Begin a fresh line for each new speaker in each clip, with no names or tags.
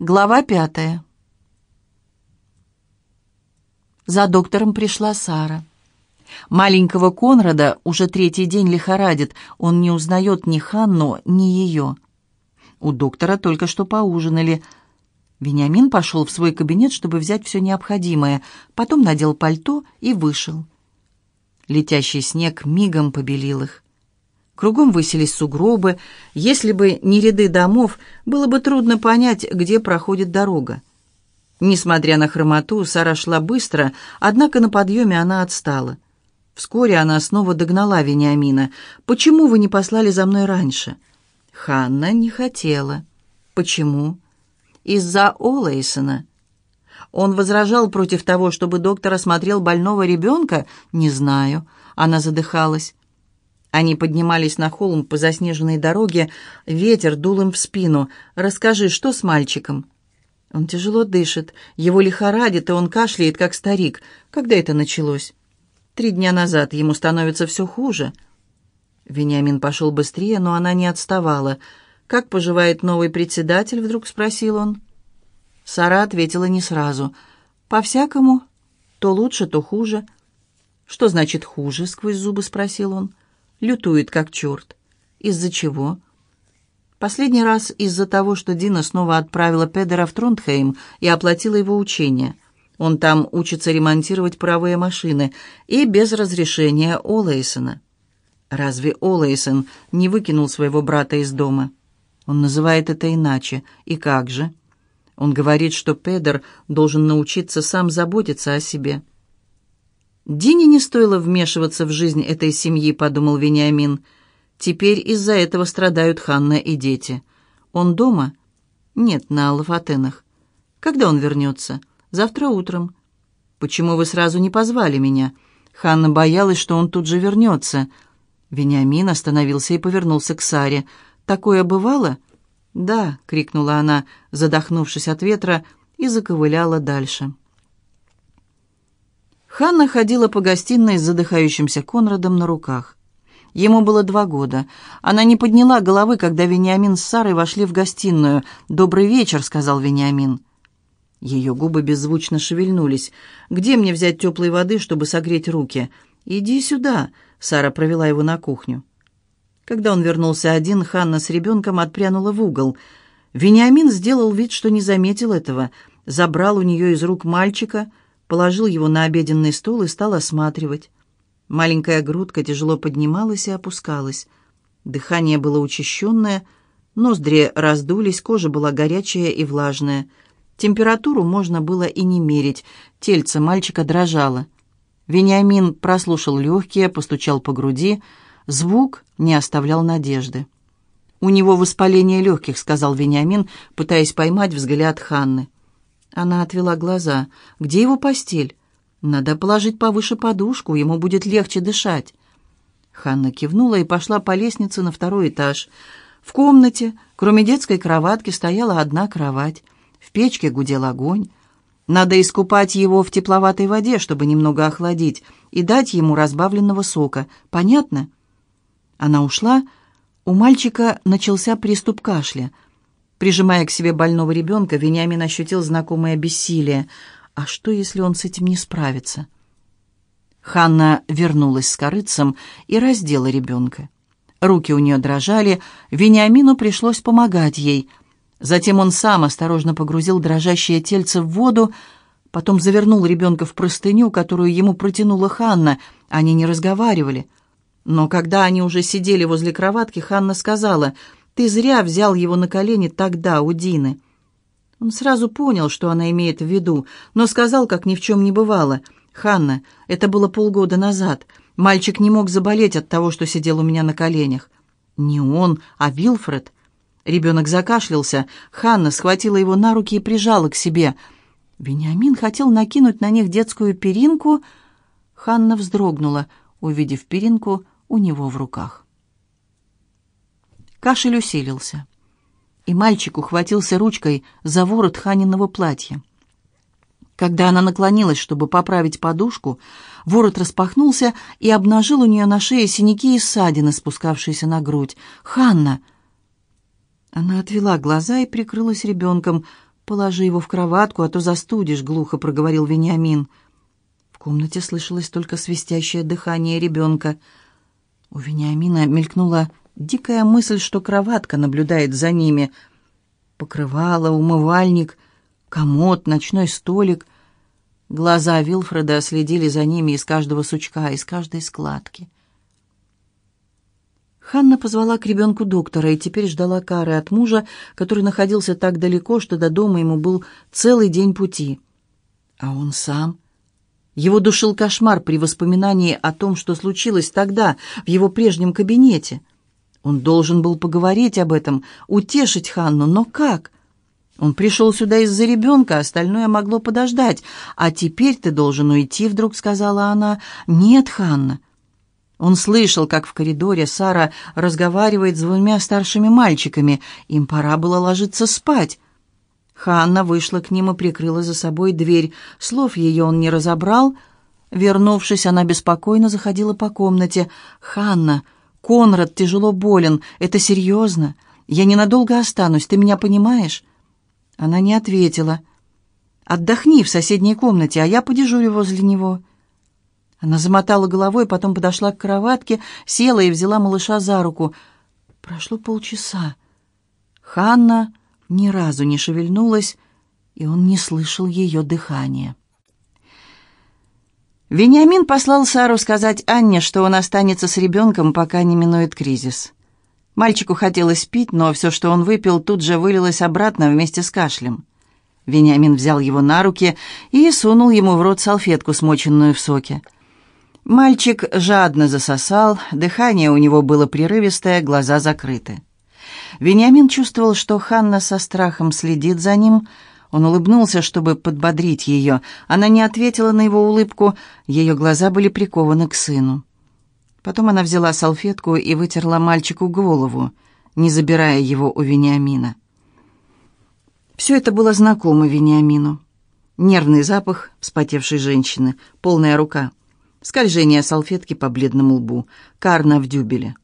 Глава пятая. За доктором пришла Сара. Маленького Конрада уже третий день лихорадит. Он не узнает ни Ханну, ни ее. У доктора только что поужинали. Вениамин пошел в свой кабинет, чтобы взять все необходимое. Потом надел пальто и вышел. Летящий снег мигом побелил их. Кругом высились сугробы. Если бы не ряды домов, было бы трудно понять, где проходит дорога. Несмотря на хромоту, Сара шла быстро, однако на подъеме она отстала. Вскоре она снова догнала Вениамина. «Почему вы не послали за мной раньше?» Ханна не хотела. «Почему?» «Из-за Олэйсона». Он возражал против того, чтобы доктор осмотрел больного ребенка? «Не знаю». Она задыхалась. Они поднимались на холм по заснеженной дороге, ветер дул им в спину. «Расскажи, что с мальчиком?» Он тяжело дышит, его лихорадит, и он кашляет, как старик. Когда это началось? Три дня назад ему становится все хуже. Вениамин пошел быстрее, но она не отставала. «Как поживает новый председатель?» — вдруг спросил он. Сара ответила не сразу. «По-всякому. То лучше, то хуже». «Что значит хуже?» — сквозь зубы спросил он. Лютует, как черт. Из-за чего? Последний раз из-за того, что Дина снова отправила Педера в Тронтхейм и оплатила его учение. Он там учится ремонтировать паровые машины и без разрешения Олэйсона. Разве Олэйсон не выкинул своего брата из дома? Он называет это иначе. И как же? Он говорит, что Педер должен научиться сам заботиться о себе. Дине не стоило вмешиваться в жизнь этой семьи, подумал Вениамин. Теперь из-за этого страдают Ханна и дети. Он дома? Нет, на Лафатенах. Когда он вернется? Завтра утром. Почему вы сразу не позвали меня? Ханна боялась, что он тут же вернется. Вениамин остановился и повернулся к Саре. «Такое бывало?» «Да», — крикнула она, задохнувшись от ветра, и заковыляла дальше. Ханна ходила по гостиной с задыхающимся Конрадом на руках. Ему было два года. Она не подняла головы, когда Вениамин с Сарой вошли в гостиную. «Добрый вечер», — сказал Вениамин. Ее губы беззвучно шевельнулись. «Где мне взять теплой воды, чтобы согреть руки?» «Иди сюда», — Сара провела его на кухню. Когда он вернулся один, Ханна с ребенком отпрянула в угол. Вениамин сделал вид, что не заметил этого, забрал у нее из рук мальчика — положил его на обеденный стол и стал осматривать. Маленькая грудка тяжело поднималась и опускалась. Дыхание было учащенное, ноздри раздулись, кожа была горячая и влажная. Температуру можно было и не мерить, тельце мальчика дрожало. Вениамин прослушал легкие, постучал по груди. Звук не оставлял надежды. «У него воспаление легких», — сказал Вениамин, пытаясь поймать взгляд Ханны. Она отвела глаза. «Где его постель?» «Надо положить повыше подушку, ему будет легче дышать». Ханна кивнула и пошла по лестнице на второй этаж. В комнате, кроме детской кроватки, стояла одна кровать. В печке гудел огонь. Надо искупать его в тепловатой воде, чтобы немного охладить, и дать ему разбавленного сока. Понятно? Она ушла. У мальчика начался приступ кашля — Прижимая к себе больного ребенка, Вениамин ощутил знакомое бессилие. А что, если он с этим не справится? Ханна вернулась с корыцем и раздела ребенка. Руки у нее дрожали, Вениамину пришлось помогать ей. Затем он сам осторожно погрузил дрожащее тельце в воду, потом завернул ребенка в простыню, которую ему протянула Ханна. Они не разговаривали. Но когда они уже сидели возле кроватки, Ханна сказала — ты зря взял его на колени тогда, у Дины». Он сразу понял, что она имеет в виду, но сказал, как ни в чем не бывало. «Ханна, это было полгода назад. Мальчик не мог заболеть от того, что сидел у меня на коленях». «Не он, а Вилфред». Ребенок закашлялся. Ханна схватила его на руки и прижала к себе. Вениамин хотел накинуть на них детскую перинку. Ханна вздрогнула, увидев перинку у него в руках. Кашель усилился, и мальчик ухватился ручкой за ворот Ханиного платья. Когда она наклонилась, чтобы поправить подушку, ворот распахнулся и обнажил у нее на шее синяки и ссадины, спускавшиеся на грудь. «Ханна!» Она отвела глаза и прикрылась ребенком. «Положи его в кроватку, а то застудишь», — глухо проговорил Вениамин. В комнате слышалось только свистящее дыхание ребенка. У Вениамина мелькнула дикая мысль, что кроватка наблюдает за ними. Покрывало, умывальник, комод, ночной столик. Глаза Вилфреда следили за ними из каждого сучка, из каждой складки. Ханна позвала к ребенку доктора и теперь ждала кары от мужа, который находился так далеко, что до дома ему был целый день пути. А он сам... Его душил кошмар при воспоминании о том, что случилось тогда, в его прежнем кабинете. Он должен был поговорить об этом, утешить Ханну, но как? Он пришел сюда из-за ребенка, остальное могло подождать. «А теперь ты должен уйти», — вдруг сказала она. «Нет, Ханна, он слышал, как в коридоре Сара разговаривает с двумя старшими мальчиками. Им пора было ложиться спать. Ханна вышла к ним и прикрыла за собой дверь. Слов ее он не разобрал. Вернувшись, она беспокойно заходила по комнате. «Ханна, Конрад тяжело болен. Это серьезно. Я ненадолго останусь, ты меня понимаешь?» Она не ответила. «Отдохни в соседней комнате, а я подежурю возле него». Она замотала головой, потом подошла к кроватке, села и взяла малыша за руку. Прошло полчаса. Ханна ни разу не шевельнулась, и он не слышал ее дыхания. Вениамин послал Сару сказать Анне, что он останется с ребенком, пока не минует кризис. Мальчику хотелось пить, но все, что он выпил, тут же вылилось обратно вместе с кашлем. Вениамин взял его на руки и сунул ему в рот салфетку, смоченную в соке. Мальчик жадно засосал, дыхание у него было прерывистое, глаза закрыты. Вениамин чувствовал, что Ханна со страхом следит за ним. Он улыбнулся, чтобы подбодрить ее. Она не ответила на его улыбку, ее глаза были прикованы к сыну. Потом она взяла салфетку и вытерла мальчику голову, не забирая его у Вениамина. Все это было знакомо Вениамину. Нервный запах вспотевшей женщины, полная рука — скольжение салфетки по бледному лбу, карна в дюбеле.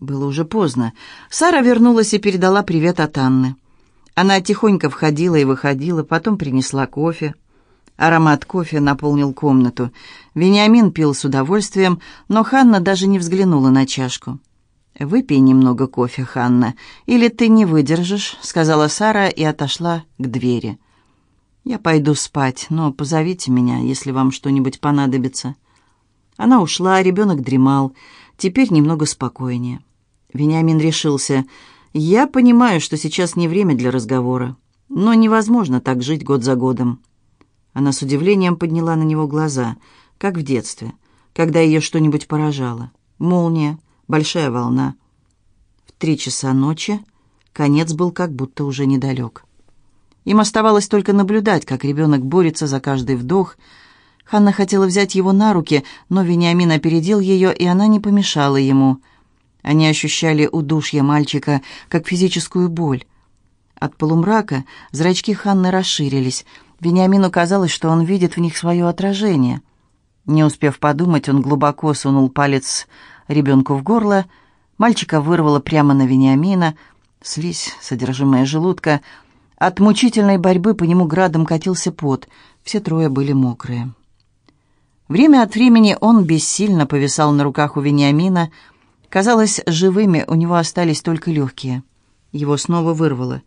Было уже поздно. Сара вернулась и передала привет от Анны. Она тихонько входила и выходила, потом принесла кофе. Аромат кофе наполнил комнату. Вениамин пил с удовольствием, но Ханна даже не взглянула на чашку. «Выпей немного кофе, Ханна, или ты не выдержишь», — сказала Сара и отошла к двери. «Я пойду спать, но позовите меня, если вам что-нибудь понадобится». Она ушла, ребенок дремал. Теперь немного спокойнее. Вениамин решился. «Я понимаю, что сейчас не время для разговора, но невозможно так жить год за годом». Она с удивлением подняла на него глаза, как в детстве, когда ее что-нибудь поражало. Молния, большая волна. В три часа ночи конец был как будто уже недалек. Им оставалось только наблюдать, как ребенок борется за каждый вдох. Ханна хотела взять его на руки, но Вениамин опередил ее, и она не помешала ему. Они ощущали удушье мальчика, как физическую боль. От полумрака зрачки Ханны расширились. Вениамину казалось, что он видит в них свое отражение. Не успев подумать, он глубоко сунул палец ребенку в горло. Мальчика вырвало прямо на Вениамина. Слизь, содержимое желудка — от мучительной борьбы по нему градом катился пот. Все трое были мокрые. Время от времени он бессильно повисал на руках у Вениамина. Казалось, живыми у него остались только легкие. Его снова вырвало.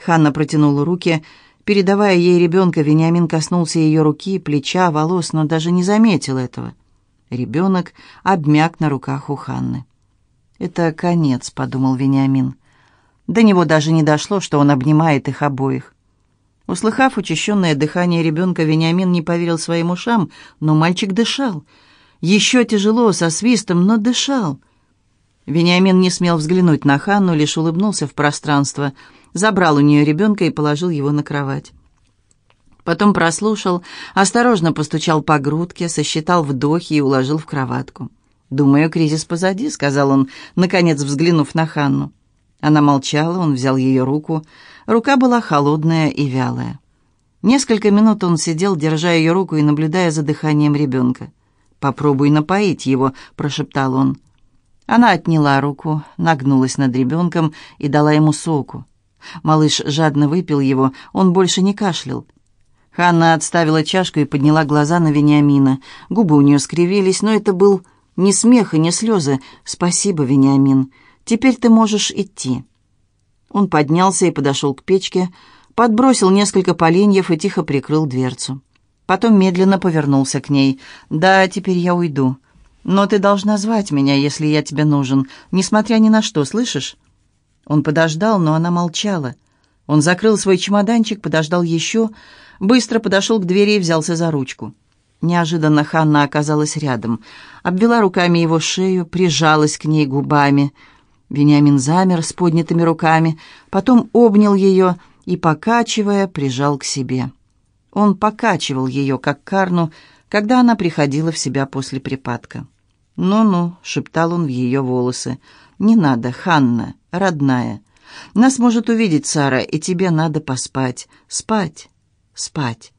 Ханна протянула руки. Передавая ей ребенка, Вениамин коснулся ее руки, плеча, волос, но даже не заметил этого. Ребенок обмяк на руках у Ханны. «Это конец», — подумал Вениамин. До него даже не дошло, что он обнимает их обоих. Услыхав учащенное дыхание ребенка, Вениамин не поверил своим ушам, но мальчик дышал. Еще тяжело, со свистом, но дышал. Вениамин не смел взглянуть на Ханну, лишь улыбнулся в пространство, забрал у нее ребенка и положил его на кровать. Потом прослушал, осторожно постучал по грудке, сосчитал вдохи и уложил в кроватку. «Думаю, кризис позади», — сказал он, наконец взглянув на Ханну. Она молчала, он взял ее руку. Рука была холодная и вялая. Несколько минут он сидел, держа ее руку и наблюдая за дыханием ребенка. «Попробуй напоить его», — прошептал он. Она отняла руку, нагнулась над ребенком и дала ему соку. Малыш жадно выпил его, он больше не кашлял. Ханна отставила чашку и подняла глаза на Вениамина. Губы у нее скривились, но это был не смех и не слезы. «Спасибо, Вениамин. Теперь ты можешь идти». Он поднялся и подошел к печке, подбросил несколько поленьев и тихо прикрыл дверцу. Потом медленно повернулся к ней. «Да, теперь я уйду. Но ты должна звать меня, если я тебе нужен, несмотря ни на что, слышишь?» Он подождал, но она молчала. Он закрыл свой чемоданчик, подождал еще, быстро подошел к двери и взялся за ручку. Неожиданно Ханна оказалась рядом, обвела руками его шею, прижалась к ней губами. Вениамин замер с поднятыми руками, потом обнял ее и, покачивая, прижал к себе. Он покачивал ее, как Карну, когда она приходила в себя после припадка. «Ну-ну», — шептал он в ее волосы, — «не надо, Ханна, родная. Нас может увидеть Сара, и тебе надо поспать. Спать, спать.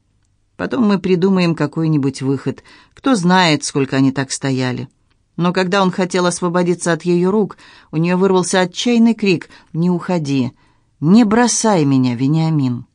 Потом мы придумаем какой-нибудь выход. Кто знает, сколько они так стояли». Но когда он хотел освободиться от ее рук, у нее вырвался отчаянный крик «Не уходи! Не бросай меня, Вениамин!»